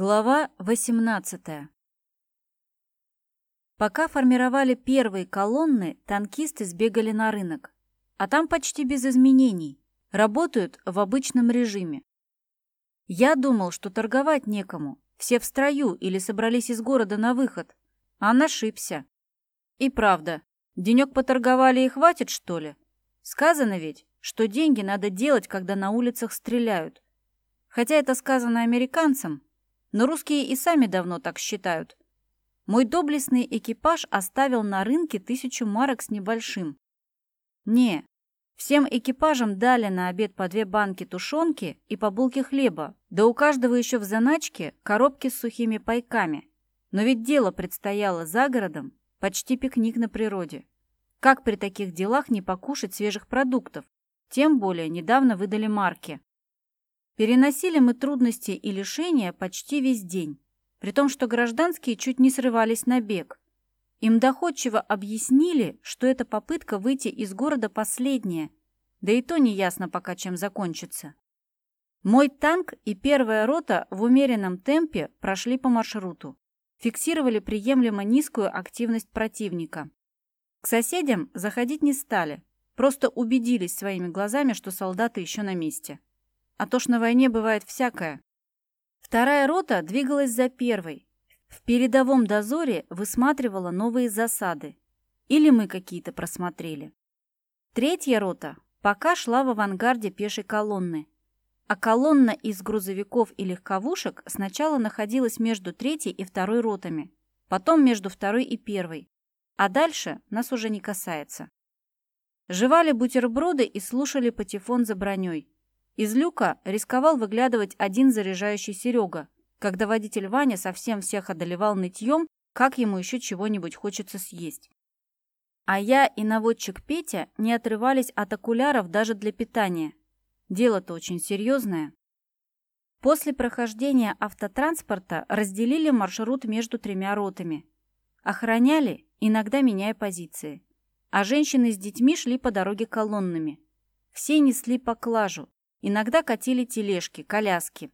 Глава 18 Пока формировали первые колонны, танкисты сбегали на рынок. А там почти без изменений. Работают в обычном режиме. Я думал, что торговать некому. Все в строю или собрались из города на выход. А ошибся. И правда, денек поторговали и хватит, что ли? Сказано ведь, что деньги надо делать, когда на улицах стреляют. Хотя это сказано американцам, но русские и сами давно так считают. Мой доблестный экипаж оставил на рынке тысячу марок с небольшим. Не, всем экипажам дали на обед по две банки тушенки и по булке хлеба, да у каждого еще в заначке коробки с сухими пайками. Но ведь дело предстояло за городом, почти пикник на природе. Как при таких делах не покушать свежих продуктов? Тем более недавно выдали марки. Переносили мы трудности и лишения почти весь день, при том, что гражданские чуть не срывались на бег. Им доходчиво объяснили, что эта попытка выйти из города последняя, да и то неясно пока чем закончится. Мой танк и первая рота в умеренном темпе прошли по маршруту, фиксировали приемлемо низкую активность противника. К соседям заходить не стали, просто убедились своими глазами, что солдаты еще на месте. А то ж на войне бывает всякое. Вторая рота двигалась за первой. В передовом дозоре высматривала новые засады. Или мы какие-то просмотрели. Третья рота пока шла в авангарде пешей колонны. А колонна из грузовиков и легковушек сначала находилась между третьей и второй ротами, потом между второй и первой. А дальше нас уже не касается. Жевали бутерброды и слушали патефон за броней. Из люка рисковал выглядывать один заряжающий Серега, когда водитель Ваня совсем всех одолевал нытьем, как ему еще чего-нибудь хочется съесть. А я и наводчик Петя не отрывались от окуляров даже для питания. Дело-то очень серьезное. После прохождения автотранспорта разделили маршрут между тремя ротами. Охраняли, иногда меняя позиции. А женщины с детьми шли по дороге колоннами. Все несли поклажу, Иногда катили тележки, коляски.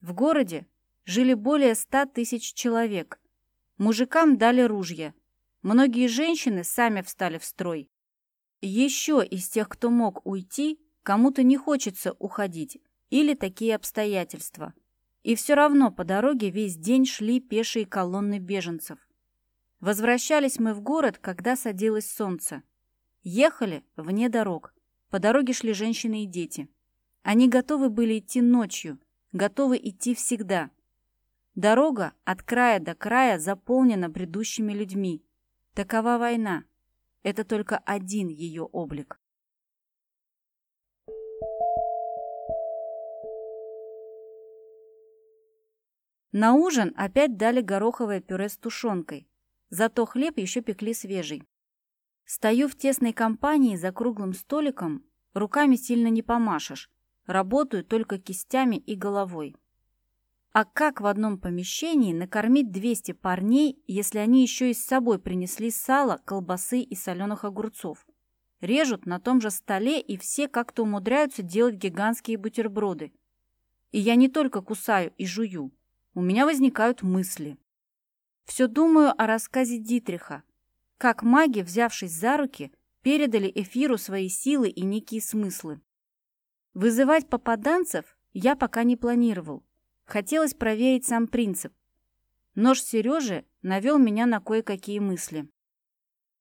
В городе жили более ста тысяч человек. Мужикам дали ружья. Многие женщины сами встали в строй. Еще из тех, кто мог уйти, кому-то не хочется уходить. Или такие обстоятельства. И все равно по дороге весь день шли пешие колонны беженцев. Возвращались мы в город, когда садилось солнце. Ехали вне дорог. По дороге шли женщины и дети. Они готовы были идти ночью, готовы идти всегда. Дорога от края до края заполнена бредущими людьми. Такова война. Это только один ее облик. На ужин опять дали гороховое пюре с тушенкой. Зато хлеб еще пекли свежий. Стою в тесной компании за круглым столиком, руками сильно не помашешь, Работаю только кистями и головой. А как в одном помещении накормить 200 парней, если они еще и с собой принесли сало, колбасы и соленых огурцов? Режут на том же столе, и все как-то умудряются делать гигантские бутерброды. И я не только кусаю и жую. У меня возникают мысли. Все думаю о рассказе Дитриха. Как маги, взявшись за руки, передали эфиру свои силы и некие смыслы. Вызывать попаданцев я пока не планировал. Хотелось проверить сам принцип. Нож Сережи навел меня на кое-какие мысли.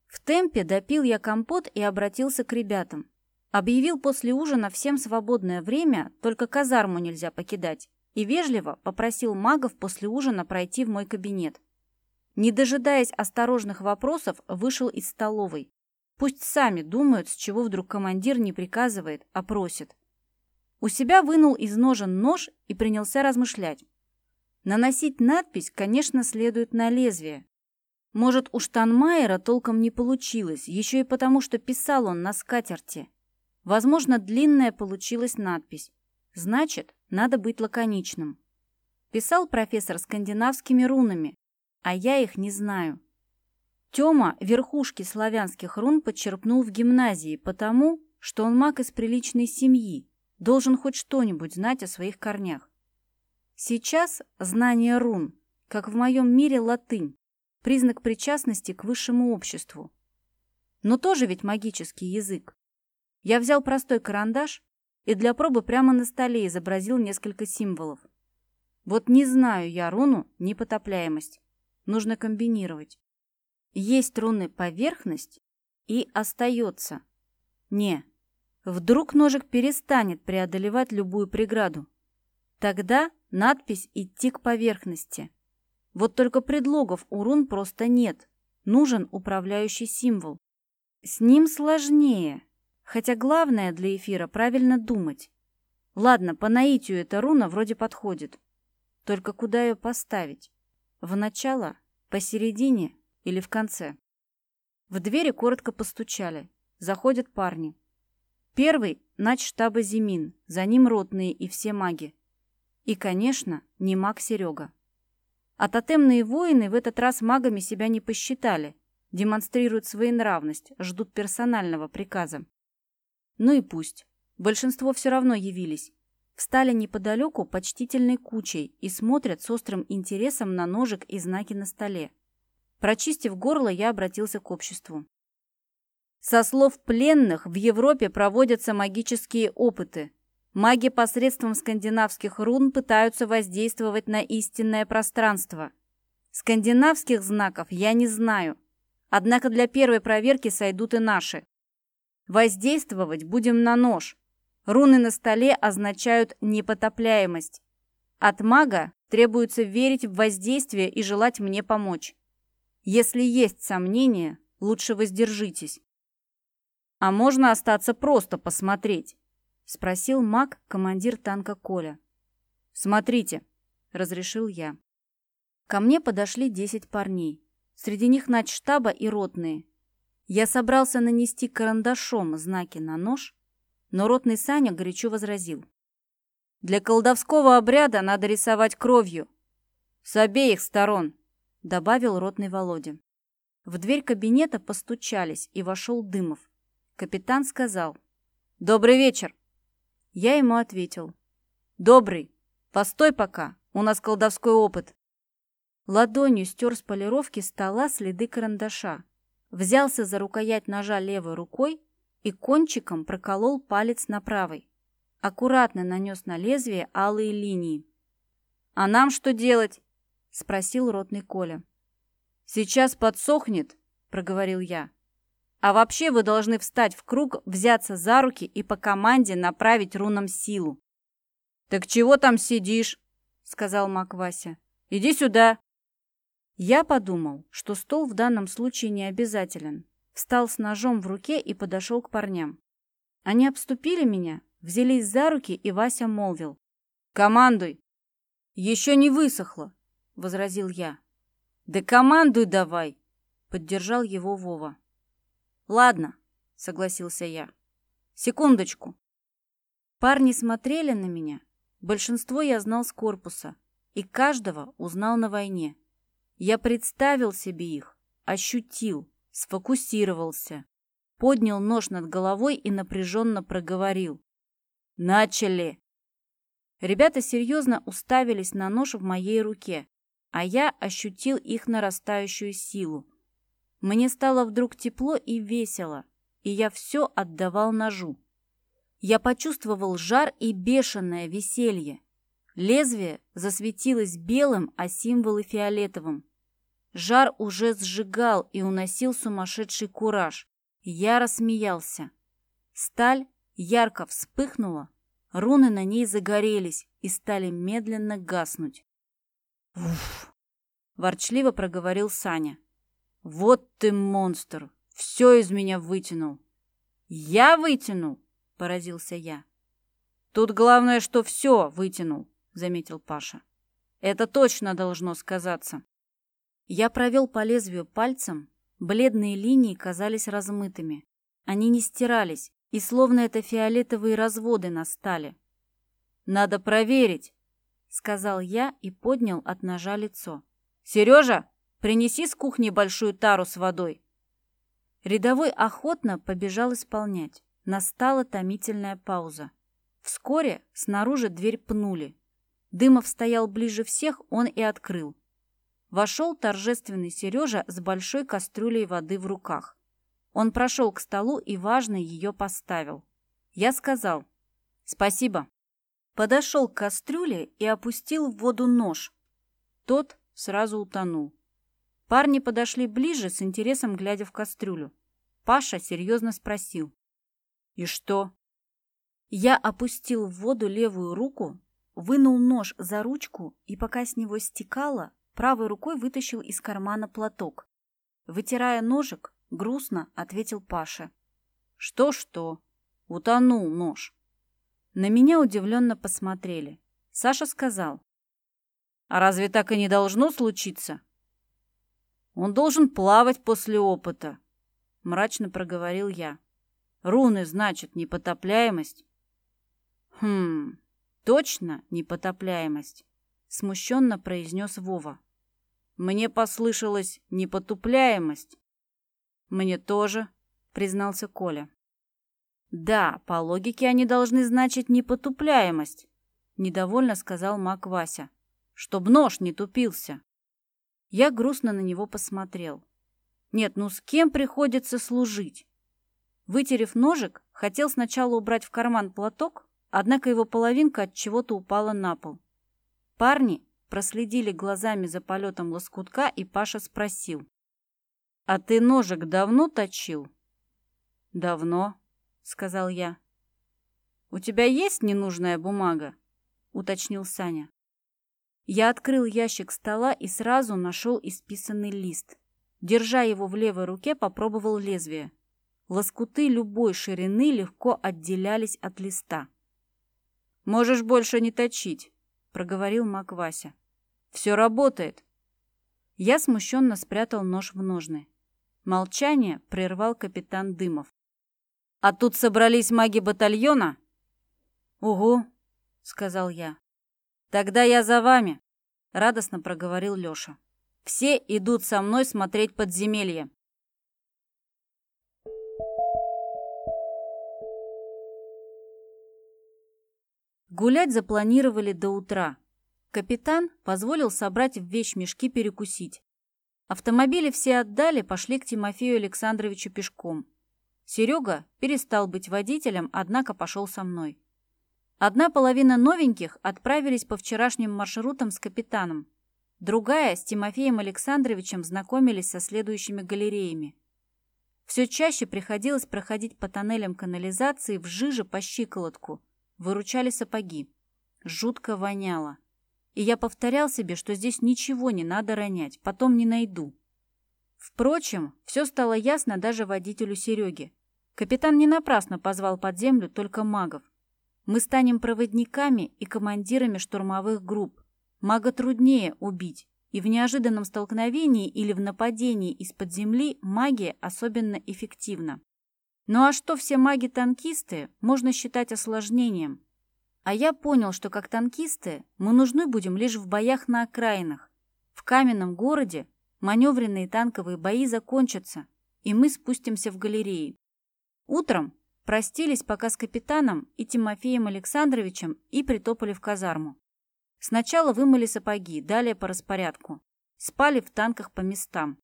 В темпе допил я компот и обратился к ребятам. Объявил после ужина всем свободное время, только казарму нельзя покидать, и вежливо попросил магов после ужина пройти в мой кабинет. Не дожидаясь осторожных вопросов, вышел из столовой. Пусть сами думают, с чего вдруг командир не приказывает, а просит. У себя вынул из ножен нож и принялся размышлять. Наносить надпись, конечно, следует на лезвие. Может, у Штанмайера толком не получилось, еще и потому, что писал он на скатерти. Возможно, длинная получилась надпись. Значит, надо быть лаконичным. Писал профессор скандинавскими рунами, а я их не знаю. Тёма верхушки славянских рун подчерпнул в гимназии потому, что он маг из приличной семьи, должен хоть что-нибудь знать о своих корнях. Сейчас знание рун, как в моем мире латынь, признак причастности к высшему обществу. Но тоже ведь магический язык. Я взял простой карандаш и для пробы прямо на столе изобразил несколько символов. Вот не знаю я руну непотопляемость. Нужно комбинировать. Есть руны поверхность и остается. Не, вдруг ножик перестанет преодолевать любую преграду. Тогда надпись «Идти к поверхности». Вот только предлогов у рун просто нет. Нужен управляющий символ. С ним сложнее. Хотя главное для эфира правильно думать. Ладно, по наитию эта руна вроде подходит. Только куда ее поставить? В начало, посередине или в конце? В двери коротко постучали. Заходят парни. Первый – штаба Зимин, за ним ротные и все маги. И, конечно, не маг Серега. А тотемные воины в этот раз магами себя не посчитали, демонстрируют своенравность, ждут персонального приказа. Ну и пусть. Большинство все равно явились. Встали неподалеку почтительной кучей и смотрят с острым интересом на ножик и знаки на столе. Прочистив горло, я обратился к обществу. Со слов пленных, в Европе проводятся магические опыты. Маги посредством скандинавских рун пытаются воздействовать на истинное пространство. Скандинавских знаков я не знаю. Однако для первой проверки сойдут и наши. Воздействовать будем на нож. Руны на столе означают непотопляемость. От мага требуется верить в воздействие и желать мне помочь. Если есть сомнения, лучше воздержитесь. А можно остаться просто посмотреть. — спросил маг, командир танка Коля. «Смотрите», — разрешил я. Ко мне подошли десять парней. Среди них штаба и ротные. Я собрался нанести карандашом знаки на нож, но ротный Саня горячо возразил. «Для колдовского обряда надо рисовать кровью. С обеих сторон», — добавил ротный Володя. В дверь кабинета постучались, и вошел Дымов. Капитан сказал. «Добрый вечер. Я ему ответил. «Добрый. Постой пока. У нас колдовской опыт». Ладонью стер с полировки стола следы карандаша. Взялся за рукоять ножа левой рукой и кончиком проколол палец на правой. Аккуратно нанес на лезвие алые линии. «А нам что делать?» — спросил ротный Коля. «Сейчас подсохнет», — проговорил я. А вообще вы должны встать в круг, взяться за руки и по команде направить рунам силу. «Так чего там сидишь?» — сказал Мак Вася. «Иди сюда». Я подумал, что стол в данном случае не обязателен. Встал с ножом в руке и подошел к парням. Они обступили меня, взялись за руки, и Вася молвил. «Командуй!» «Еще не высохло», — возразил я. «Да командуй давай!» — поддержал его Вова. «Ладно», — согласился я. «Секундочку». Парни смотрели на меня. Большинство я знал с корпуса, и каждого узнал на войне. Я представил себе их, ощутил, сфокусировался, поднял нож над головой и напряженно проговорил. «Начали!» Ребята серьезно уставились на нож в моей руке, а я ощутил их нарастающую силу. Мне стало вдруг тепло и весело, и я все отдавал ножу. Я почувствовал жар и бешеное веселье. Лезвие засветилось белым, а символы фиолетовым. Жар уже сжигал и уносил сумасшедший кураж. Я рассмеялся. Сталь ярко вспыхнула, руны на ней загорелись и стали медленно гаснуть. «Уф!» – ворчливо проговорил Саня. «Вот ты монстр! Все из меня вытянул!» «Я вытянул?» – поразился я. «Тут главное, что все вытянул», – заметил Паша. «Это точно должно сказаться». Я провел по лезвию пальцем, бледные линии казались размытыми. Они не стирались, и словно это фиолетовые разводы на стали. «Надо проверить», — сказал я и поднял от ножа лицо. «Сережа, Принеси с кухни большую тару с водой». Рядовой охотно побежал исполнять. Настала томительная пауза. Вскоре снаружи дверь пнули. Дымов стоял ближе всех, он и открыл. Вошел торжественный Сережа с большой кастрюлей воды в руках. Он прошел к столу и, важно, ее поставил. Я сказал «Спасибо». Подошел к кастрюле и опустил в воду нож. Тот сразу утонул. Парни подошли ближе, с интересом глядя в кастрюлю. Паша серьезно спросил. «И что?» Я опустил в воду левую руку, вынул нож за ручку и, пока с него стекало, правой рукой вытащил из кармана платок. Вытирая ножик, грустно ответил Паша. «Что-что? Утонул нож». На меня удивленно посмотрели. Саша сказал. «А разве так и не должно случиться?» «Он должен плавать после опыта», — мрачно проговорил я. «Руны, значит, непотопляемость?» «Хм, точно непотопляемость», — смущенно произнес Вова. «Мне послышалась непотупляемость». «Мне тоже», — признался Коля. «Да, по логике они должны значить непотупляемость», — недовольно сказал Мак Вася. «Чтоб нож не тупился». Я грустно на него посмотрел. «Нет, ну с кем приходится служить?» Вытерев ножик, хотел сначала убрать в карман платок, однако его половинка от чего-то упала на пол. Парни проследили глазами за полетом лоскутка, и Паша спросил. «А ты ножик давно точил?» «Давно», — сказал я. «У тебя есть ненужная бумага?» — уточнил Саня. Я открыл ящик стола и сразу нашел исписанный лист. Держа его в левой руке, попробовал лезвие. Лоскуты любой ширины легко отделялись от листа. «Можешь больше не точить», — проговорил Мак Вася. «Все работает». Я смущенно спрятал нож в ножны. Молчание прервал капитан Дымов. «А тут собрались маги батальона?» «Угу», — сказал я. «Тогда я за вами», — радостно проговорил Лёша. «Все идут со мной смотреть подземелье». Гулять запланировали до утра. Капитан позволил собрать в вещмешки перекусить. Автомобили все отдали, пошли к Тимофею Александровичу пешком. Серега перестал быть водителем, однако пошел со мной. Одна половина новеньких отправились по вчерашним маршрутам с капитаном. Другая с Тимофеем Александровичем знакомились со следующими галереями. Все чаще приходилось проходить по тоннелям канализации в жиже по щиколотку. Выручали сапоги. Жутко воняло. И я повторял себе, что здесь ничего не надо ронять, потом не найду. Впрочем, все стало ясно даже водителю Сереги. Капитан не напрасно позвал под землю только магов. Мы станем проводниками и командирами штурмовых групп. Мага труднее убить, и в неожиданном столкновении или в нападении из-под земли магия особенно эффективна. Ну а что все маги-танкисты, можно считать осложнением. А я понял, что как танкисты мы нужны будем лишь в боях на окраинах. В каменном городе маневренные танковые бои закончатся, и мы спустимся в галереи. Утром Простились пока с капитаном и Тимофеем Александровичем и притопали в казарму. Сначала вымыли сапоги, далее по распорядку. Спали в танках по местам.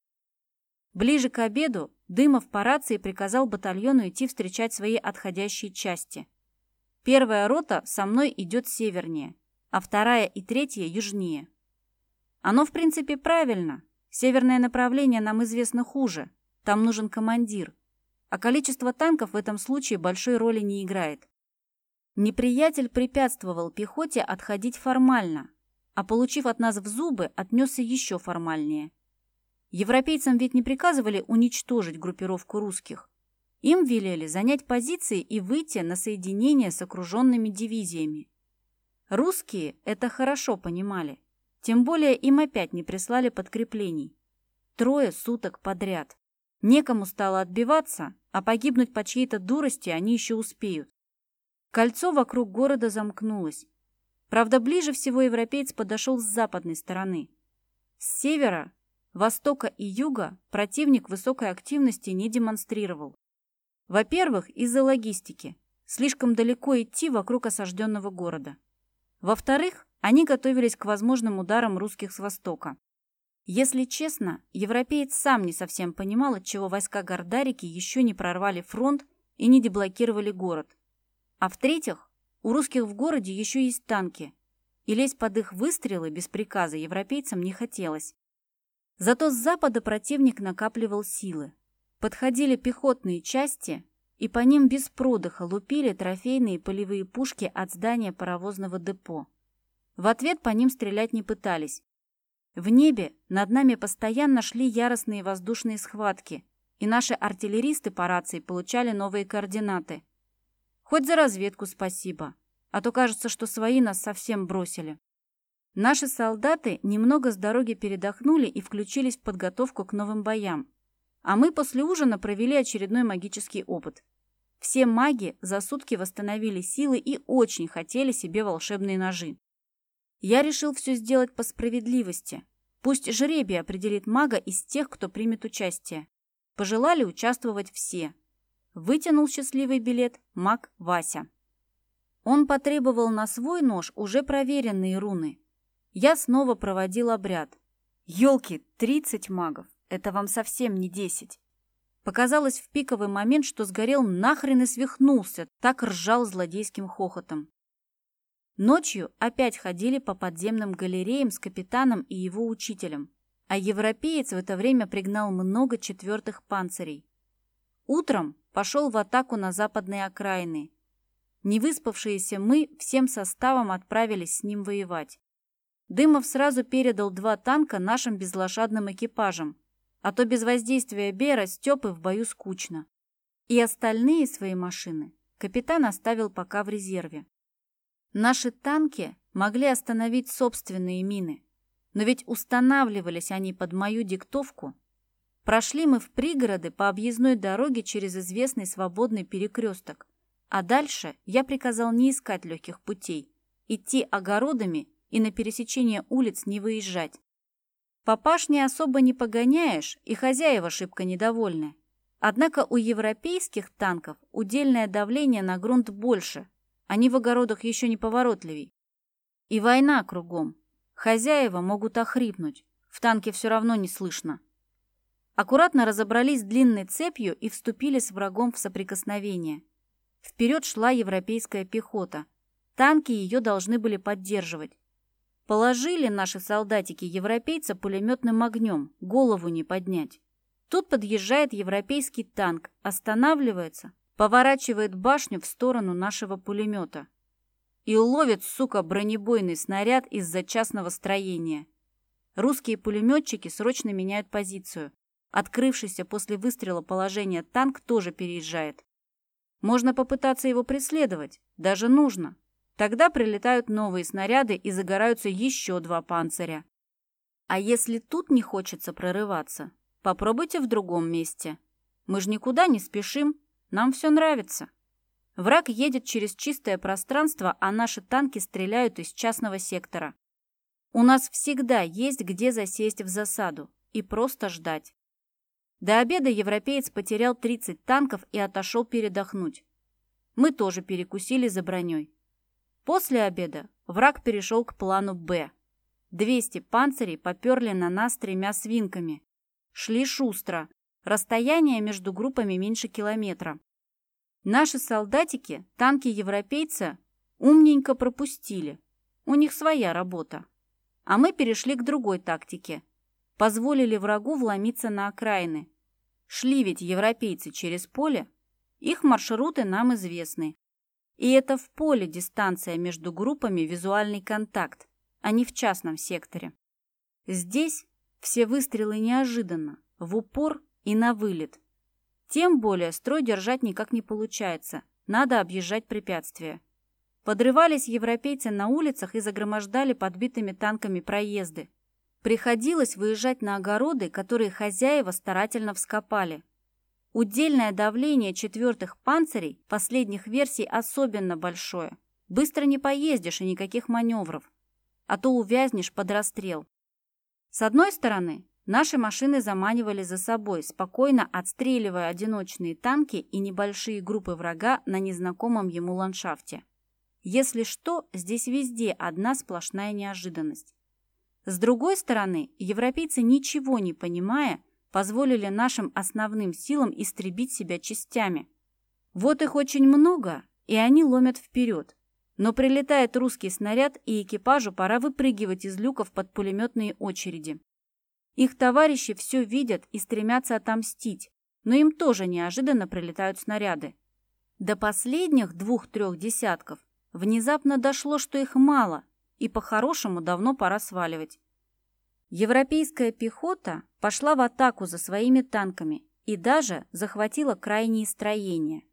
Ближе к обеду Дымов по рации приказал батальону идти встречать свои отходящие части. Первая рота со мной идет севернее, а вторая и третья южнее. Оно, в принципе, правильно. Северное направление нам известно хуже. Там нужен командир – а количество танков в этом случае большой роли не играет. Неприятель препятствовал пехоте отходить формально, а получив от нас в зубы, отнесся еще формальнее. Европейцам ведь не приказывали уничтожить группировку русских. Им велели занять позиции и выйти на соединение с окруженными дивизиями. Русские это хорошо понимали, тем более им опять не прислали подкреплений. Трое суток подряд. Некому стало отбиваться, а погибнуть по чьей-то дурости они еще успеют. Кольцо вокруг города замкнулось. Правда, ближе всего европеец подошел с западной стороны. С севера, востока и юга противник высокой активности не демонстрировал. Во-первых, из-за логистики. Слишком далеко идти вокруг осажденного города. Во-вторых, Они готовились к возможным ударам русских с востока. Если честно, европеец сам не совсем понимал, отчего войска Гордарики еще не прорвали фронт и не деблокировали город. А в-третьих, у русских в городе еще есть танки, и лезть под их выстрелы без приказа европейцам не хотелось. Зато с запада противник накапливал силы. Подходили пехотные части, и по ним без продыха лупили трофейные полевые пушки от здания паровозного депо. В ответ по ним стрелять не пытались. В небе над нами постоянно шли яростные воздушные схватки, и наши артиллеристы по рации получали новые координаты. Хоть за разведку спасибо, а то кажется, что свои нас совсем бросили. Наши солдаты немного с дороги передохнули и включились в подготовку к новым боям. А мы после ужина провели очередной магический опыт. Все маги за сутки восстановили силы и очень хотели себе волшебные ножи. Я решил все сделать по справедливости. Пусть жребий определит мага из тех, кто примет участие. Пожелали участвовать все. Вытянул счастливый билет маг Вася. Он потребовал на свой нож уже проверенные руны, я снова проводил обряд. Ёлки, 30 магов. Это вам совсем не 10. Показалось в пиковый момент, что сгорел нахрен и свихнулся, так ржал злодейским хохотом. Ночью опять ходили по подземным галереям с капитаном и его учителем, а европеец в это время пригнал много четвертых панцирей. Утром пошел в атаку на западные окраины. Невыспавшиеся мы всем составом отправились с ним воевать. Дымов сразу передал два танка нашим безлошадным экипажам, а то без воздействия Бера Степы в бою скучно. И остальные свои машины капитан оставил пока в резерве. Наши танки могли остановить собственные мины, но ведь устанавливались они под мою диктовку. Прошли мы в пригороды по объездной дороге через известный свободный перекресток, а дальше я приказал не искать легких путей, идти огородами и на пересечение улиц не выезжать. Папаш не особо не погоняешь, и хозяева шибко недовольны. Однако у европейских танков удельное давление на грунт больше, они в огородах еще не поворотливей. И война кругом. Хозяева могут охрипнуть, в танке все равно не слышно. Аккуратно разобрались длинной цепью и вступили с врагом в соприкосновение. Вперед шла европейская пехота. Танки ее должны были поддерживать. Положили наши солдатики европейца пулеметным огнем, голову не поднять. Тут подъезжает европейский танк, останавливается, поворачивает башню в сторону нашего пулемета. И ловит, сука, бронебойный снаряд из-за частного строения. Русские пулеметчики срочно меняют позицию. Открывшийся после выстрела положение танк тоже переезжает. Можно попытаться его преследовать, даже нужно. Тогда прилетают новые снаряды и загораются еще два панциря. А если тут не хочется прорываться, попробуйте в другом месте. Мы же никуда не спешим, нам все нравится. Враг едет через чистое пространство, а наши танки стреляют из частного сектора. У нас всегда есть где засесть в засаду и просто ждать. До обеда европеец потерял 30 танков и отошел передохнуть. Мы тоже перекусили за броней. После обеда враг перешел к плану «Б». 200 панцирей поперли на нас тремя свинками. Шли шустро. Расстояние между группами меньше километра. Наши солдатики, танки европейца, умненько пропустили. У них своя работа. А мы перешли к другой тактике. Позволили врагу вломиться на окраины. Шли ведь европейцы через поле. Их маршруты нам известны. И это в поле дистанция между группами визуальный контакт, а не в частном секторе. Здесь все выстрелы неожиданно, в упор и на вылет. Тем более строй держать никак не получается, надо объезжать препятствия. Подрывались европейцы на улицах и загромождали подбитыми танками проезды. Приходилось выезжать на огороды, которые хозяева старательно вскопали – Удельное давление четвертых панцирей последних версий особенно большое. Быстро не поездишь и никаких маневров, а то увязнешь под расстрел. С одной стороны, наши машины заманивали за собой, спокойно отстреливая одиночные танки и небольшие группы врага на незнакомом ему ландшафте. Если что, здесь везде одна сплошная неожиданность. С другой стороны, европейцы, ничего не понимая, позволили нашим основным силам истребить себя частями. Вот их очень много, и они ломят вперед. Но прилетает русский снаряд, и экипажу пора выпрыгивать из люков под пулеметные очереди. Их товарищи все видят и стремятся отомстить, но им тоже неожиданно прилетают снаряды. До последних двух-трех десятков внезапно дошло, что их мало, и по-хорошему давно пора сваливать. Европейская пехота пошла в атаку за своими танками и даже захватила крайние строения.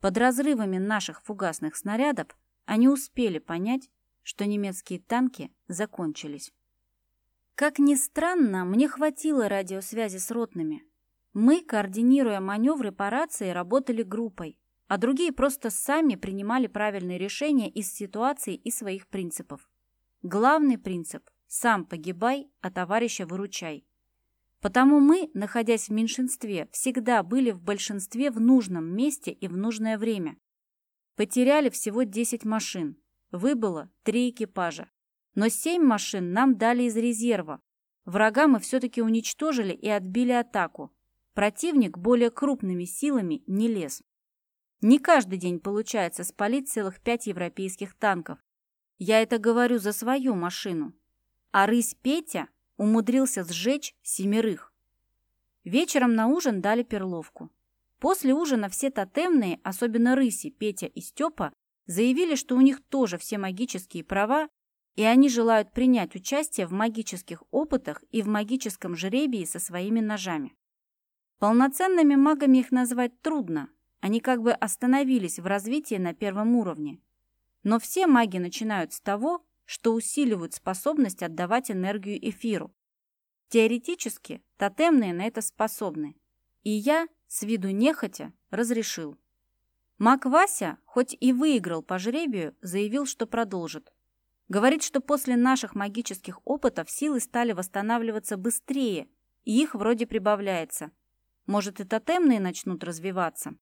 Под разрывами наших фугасных снарядов они успели понять, что немецкие танки закончились. Как ни странно, мне хватило радиосвязи с ротными. Мы, координируя маневры по рации, работали группой, а другие просто сами принимали правильные решения из ситуации и своих принципов. Главный принцип – сам погибай, а товарища выручай. Потому мы, находясь в меньшинстве, всегда были в большинстве в нужном месте и в нужное время. Потеряли всего 10 машин, выбыло 3 экипажа. Но семь машин нам дали из резерва. Врага мы все-таки уничтожили и отбили атаку. Противник более крупными силами не лез. Не каждый день получается спалить целых пять европейских танков. Я это говорю за свою машину. А рысь Петя умудрился сжечь семерых. Вечером на ужин дали перловку. После ужина все тотемные, особенно рыси, Петя и Степа, заявили, что у них тоже все магические права и они желают принять участие в магических опытах и в магическом жребии со своими ножами. Полноценными магами их назвать трудно, они как бы остановились в развитии на первом уровне. Но все маги начинают с того, что усиливают способность отдавать энергию эфиру. Теоретически тотемные на это способны. И я, с виду нехотя, разрешил. Маг Вася, хоть и выиграл по жребию, заявил, что продолжит. Говорит, что после наших магических опытов силы стали восстанавливаться быстрее, и их вроде прибавляется. Может, и тотемные начнут развиваться.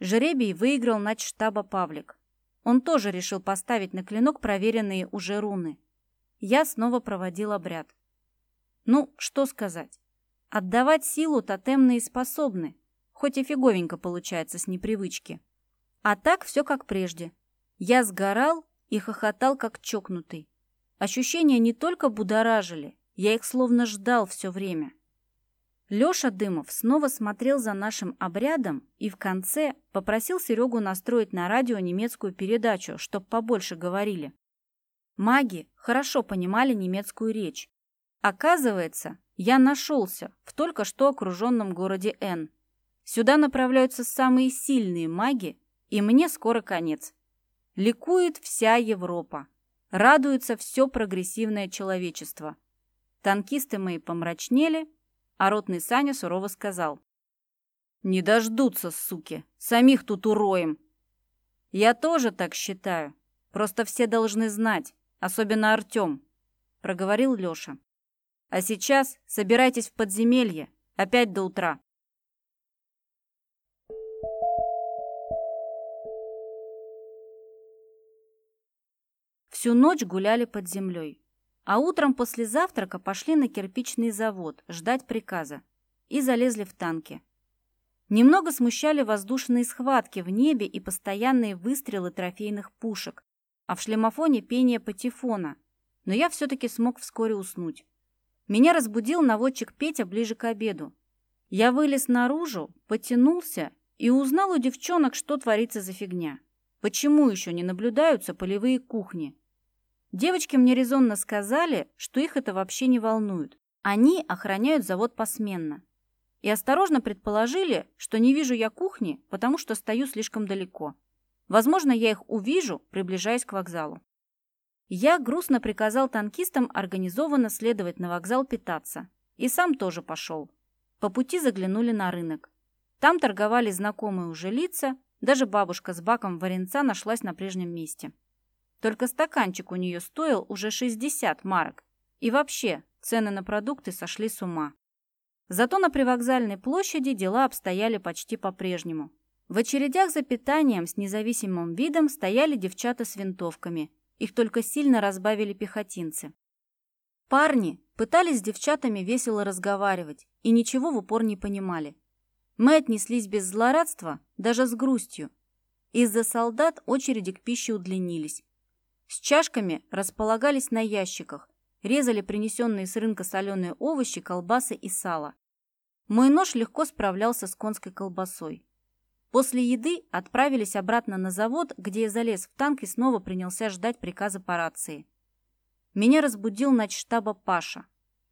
Жребий выиграл штаба Павлик. Он тоже решил поставить на клинок проверенные уже руны. Я снова проводил обряд. Ну, что сказать. Отдавать силу тотемные способны, хоть и фиговенько получается с непривычки. А так все как прежде. Я сгорал и хохотал, как чокнутый. Ощущения не только будоражили, я их словно ждал все время. Лёша Дымов снова смотрел за нашим обрядом и в конце попросил Серегу настроить на радио немецкую передачу, чтоб побольше говорили. Маги хорошо понимали немецкую речь. Оказывается, я нашелся в только что окруженном городе Н. Сюда направляются самые сильные маги, и мне скоро конец. Ликует вся Европа. Радуется все прогрессивное человечество. Танкисты мои помрачнели, а ротный Саня сурово сказал. «Не дождутся, суки! Самих тут уроем!» «Я тоже так считаю. Просто все должны знать, особенно Артем», — проговорил Леша. «А сейчас собирайтесь в подземелье, опять до утра». Всю ночь гуляли под землей. А утром после завтрака пошли на кирпичный завод ждать приказа и залезли в танки. Немного смущали воздушные схватки в небе и постоянные выстрелы трофейных пушек, а в шлемофоне пение патефона. Но я все-таки смог вскоре уснуть. Меня разбудил наводчик Петя ближе к обеду. Я вылез наружу, потянулся и узнал у девчонок, что творится за фигня. Почему еще не наблюдаются полевые кухни? Девочки мне резонно сказали, что их это вообще не волнует. Они охраняют завод посменно. И осторожно предположили, что не вижу я кухни, потому что стою слишком далеко. Возможно, я их увижу, приближаясь к вокзалу. Я грустно приказал танкистам организованно следовать на вокзал питаться. И сам тоже пошел. По пути заглянули на рынок. Там торговали знакомые уже лица, даже бабушка с баком варенца нашлась на прежнем месте. Только стаканчик у нее стоил уже 60 марок. И вообще, цены на продукты сошли с ума. Зато на привокзальной площади дела обстояли почти по-прежнему. В очередях за питанием с независимым видом стояли девчата с винтовками. Их только сильно разбавили пехотинцы. Парни пытались с девчатами весело разговаривать и ничего в упор не понимали. Мы отнеслись без злорадства, даже с грустью. Из-за солдат очереди к пище удлинились. С чашками располагались на ящиках, резали принесенные с рынка соленые овощи, колбасы и сало. Мой нож легко справлялся с конской колбасой. После еды отправились обратно на завод, где я залез в танк и снова принялся ждать приказа по рации. Меня разбудил начштаба Паша.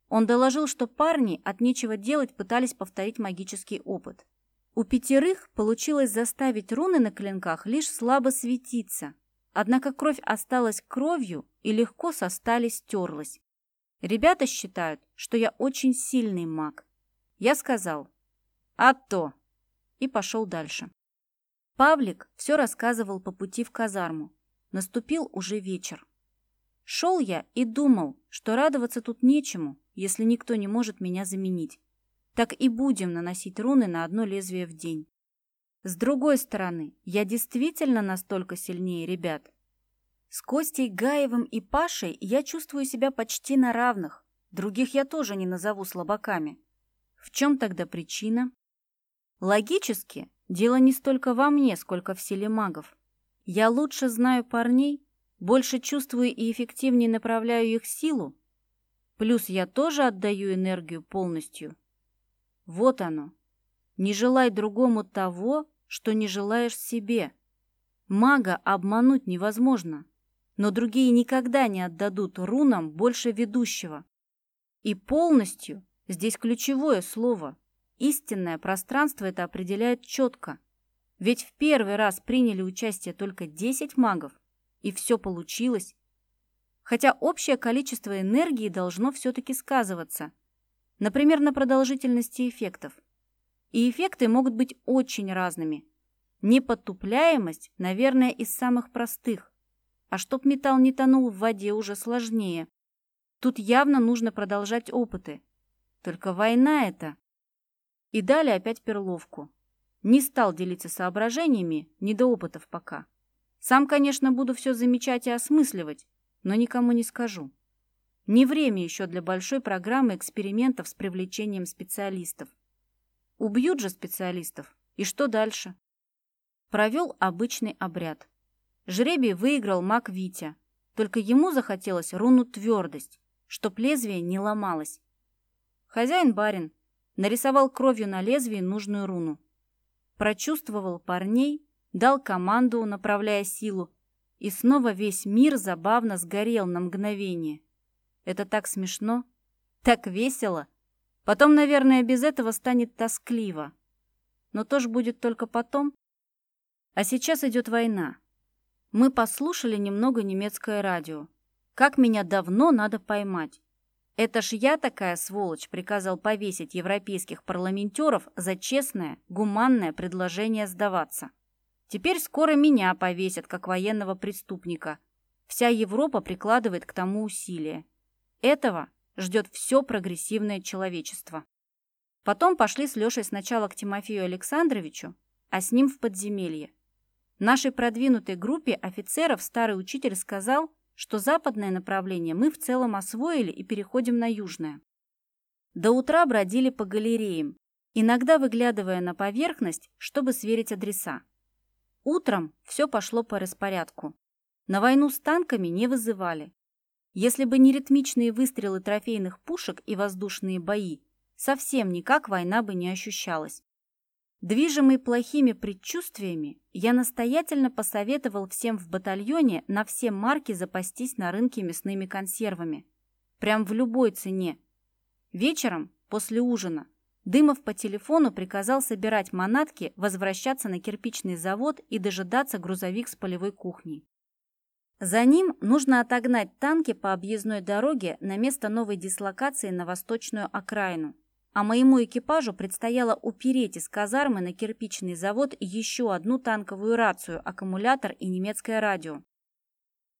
Он доложил, что парни от нечего делать пытались повторить магический опыт. У пятерых получилось заставить руны на клинках лишь слабо светиться, однако кровь осталась кровью и легко со стали стерлась. Ребята считают, что я очень сильный маг. Я сказал «А то!» и пошел дальше. Павлик все рассказывал по пути в казарму. Наступил уже вечер. Шел я и думал, что радоваться тут нечему, если никто не может меня заменить. Так и будем наносить руны на одно лезвие в день. С другой стороны, я действительно настолько сильнее ребят, с Костей Гаевым и Пашей я чувствую себя почти на равных. Других я тоже не назову слабаками. В чем тогда причина? Логически, дело не столько во мне, сколько в силе магов. Я лучше знаю парней, больше чувствую и эффективнее направляю их силу. Плюс я тоже отдаю энергию полностью. Вот оно. Не желай другому того, что не желаешь себе. Мага обмануть невозможно но другие никогда не отдадут рунам больше ведущего. И полностью здесь ключевое слово. Истинное пространство это определяет четко. Ведь в первый раз приняли участие только 10 магов, и все получилось. Хотя общее количество энергии должно все-таки сказываться. Например, на продолжительности эффектов. И эффекты могут быть очень разными. Непотупляемость, наверное, из самых простых. А чтоб металл не тонул в воде, уже сложнее. Тут явно нужно продолжать опыты. Только война это. И дали опять перловку. Не стал делиться соображениями, не до опытов пока. Сам, конечно, буду все замечать и осмысливать, но никому не скажу. Не время еще для большой программы экспериментов с привлечением специалистов. Убьют же специалистов, и что дальше? Провел обычный обряд. Жребий выиграл маг Витя. Только ему захотелось руну твердость, чтоб лезвие не ломалось. Хозяин-барин нарисовал кровью на лезвии нужную руну. Прочувствовал парней, дал команду, направляя силу, и снова весь мир забавно сгорел на мгновение. Это так смешно, так весело. Потом, наверное, без этого станет тоскливо. Но то ж будет только потом. А сейчас идет война. Мы послушали немного немецкое радио. Как меня давно надо поймать. Это ж я такая сволочь приказал повесить европейских парламентеров за честное, гуманное предложение сдаваться. Теперь скоро меня повесят как военного преступника. Вся Европа прикладывает к тому усилия. Этого ждет все прогрессивное человечество. Потом пошли с Лешей сначала к Тимофею Александровичу, а с ним в подземелье. Нашей продвинутой группе офицеров старый учитель сказал, что западное направление мы в целом освоили и переходим на южное. До утра бродили по галереям, иногда выглядывая на поверхность, чтобы сверить адреса. Утром все пошло по распорядку. На войну с танками не вызывали. Если бы не ритмичные выстрелы трофейных пушек и воздушные бои, совсем никак война бы не ощущалась. Движимый плохими предчувствиями, я настоятельно посоветовал всем в батальоне на все марки запастись на рынке мясными консервами. Прям в любой цене. Вечером, после ужина, Дымов по телефону приказал собирать манатки, возвращаться на кирпичный завод и дожидаться грузовик с полевой кухней. За ним нужно отогнать танки по объездной дороге на место новой дислокации на восточную окраину а моему экипажу предстояло упереть из казармы на кирпичный завод еще одну танковую рацию, аккумулятор и немецкое радио.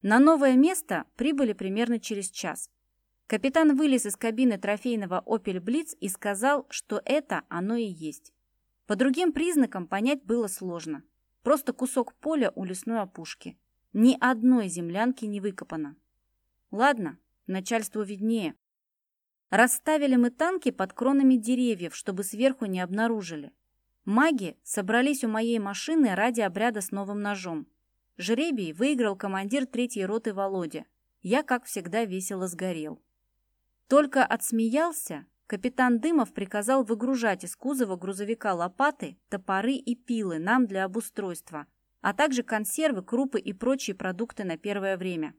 На новое место прибыли примерно через час. Капитан вылез из кабины трофейного «Опель Блиц» и сказал, что это оно и есть. По другим признакам понять было сложно. Просто кусок поля у лесной опушки. Ни одной землянки не выкопано. Ладно, начальству виднее. Расставили мы танки под кронами деревьев, чтобы сверху не обнаружили. Маги собрались у моей машины ради обряда с новым ножом. Жребий выиграл командир третьей роты Володя. Я, как всегда, весело сгорел. Только отсмеялся, капитан Дымов приказал выгружать из кузова грузовика лопаты, топоры и пилы нам для обустройства, а также консервы, крупы и прочие продукты на первое время.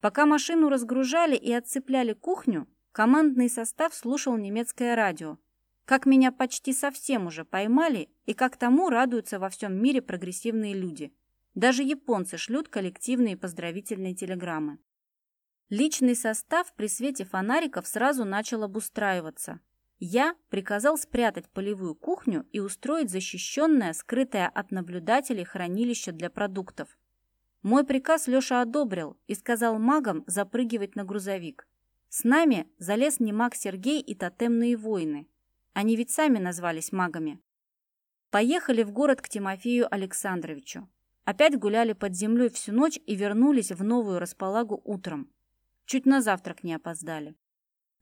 Пока машину разгружали и отцепляли кухню, командный состав слушал немецкое радио. Как меня почти совсем уже поймали и как тому радуются во всем мире прогрессивные люди. Даже японцы шлют коллективные поздравительные телеграммы. Личный состав при свете фонариков сразу начал обустраиваться. Я приказал спрятать полевую кухню и устроить защищенное, скрытое от наблюдателей хранилище для продуктов. Мой приказ Леша одобрил и сказал магам запрыгивать на грузовик. С нами залез не маг Сергей и тотемные воины. Они ведь сами назвались магами. Поехали в город к Тимофею Александровичу. Опять гуляли под землей всю ночь и вернулись в новую располагу утром. Чуть на завтрак не опоздали.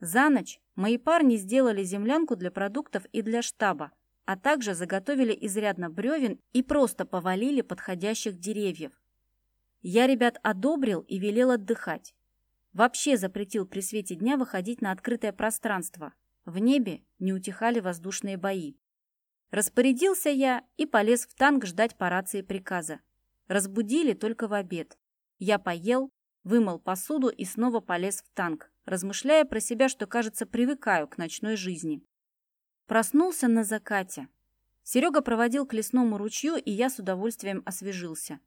За ночь мои парни сделали землянку для продуктов и для штаба, а также заготовили изрядно бревен и просто повалили подходящих деревьев. Я ребят одобрил и велел отдыхать. Вообще запретил при свете дня выходить на открытое пространство. В небе не утихали воздушные бои. Распорядился я и полез в танк ждать по рации приказа. Разбудили только в обед. Я поел, вымыл посуду и снова полез в танк, размышляя про себя, что, кажется, привыкаю к ночной жизни. Проснулся на закате. Серега проводил к лесному ручью, и я с удовольствием освежился.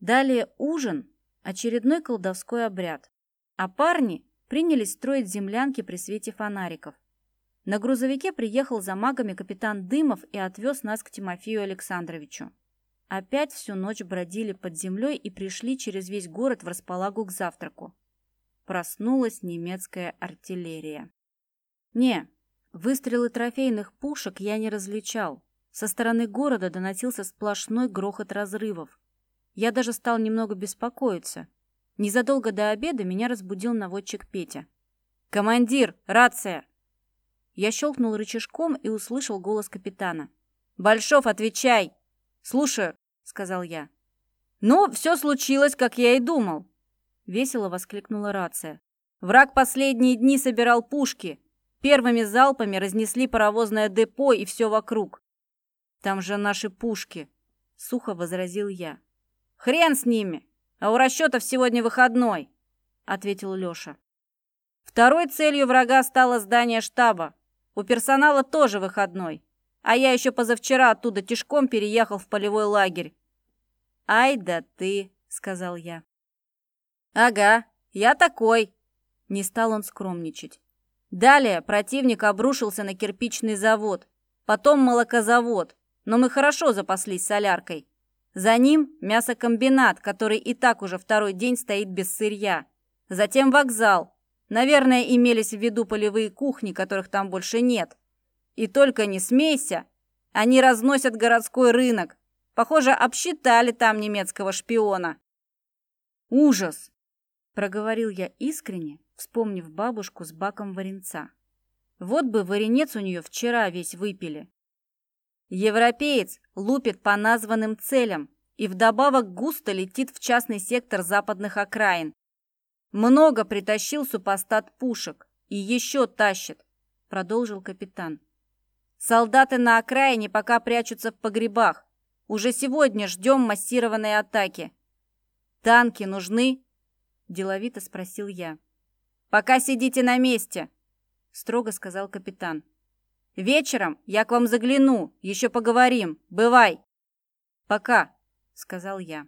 Далее ужин, очередной колдовской обряд. А парни принялись строить землянки при свете фонариков. На грузовике приехал за магами капитан Дымов и отвез нас к Тимофею Александровичу. Опять всю ночь бродили под землей и пришли через весь город в располагу к завтраку. Проснулась немецкая артиллерия. Не, выстрелы трофейных пушек я не различал. Со стороны города доносился сплошной грохот разрывов. Я даже стал немного беспокоиться. Незадолго до обеда меня разбудил наводчик Петя. «Командир, рация!» Я щелкнул рычажком и услышал голос капитана. «Большов, отвечай!» «Слушаю», — сказал я. «Ну, все случилось, как я и думал», — весело воскликнула рация. «Враг последние дни собирал пушки. Первыми залпами разнесли паровозное депо и все вокруг». «Там же наши пушки», — сухо возразил я. «Хрен с ними, а у расчетов сегодня выходной», — ответил Леша. Второй целью врага стало здание штаба. У персонала тоже выходной. А я еще позавчера оттуда тишком переехал в полевой лагерь. «Ай да ты», — сказал я. «Ага, я такой», — не стал он скромничать. Далее противник обрушился на кирпичный завод, потом молокозавод, но мы хорошо запаслись соляркой. За ним мясокомбинат, который и так уже второй день стоит без сырья. Затем вокзал. Наверное, имелись в виду полевые кухни, которых там больше нет. И только не смейся, они разносят городской рынок. Похоже, обсчитали там немецкого шпиона. Ужас, проговорил я искренне, вспомнив бабушку с баком варенца. Вот бы варенец у нее вчера весь выпили. Европеец лупит по названным целям и вдобавок густо летит в частный сектор западных окраин. Много притащил супостат пушек и еще тащит, продолжил капитан. Солдаты на окраине пока прячутся в погребах. Уже сегодня ждем массированной атаки. Танки нужны? Деловито спросил я. Пока сидите на месте, строго сказал капитан. Вечером я к вам загляну, еще поговорим. Бывай. Пока, сказал я.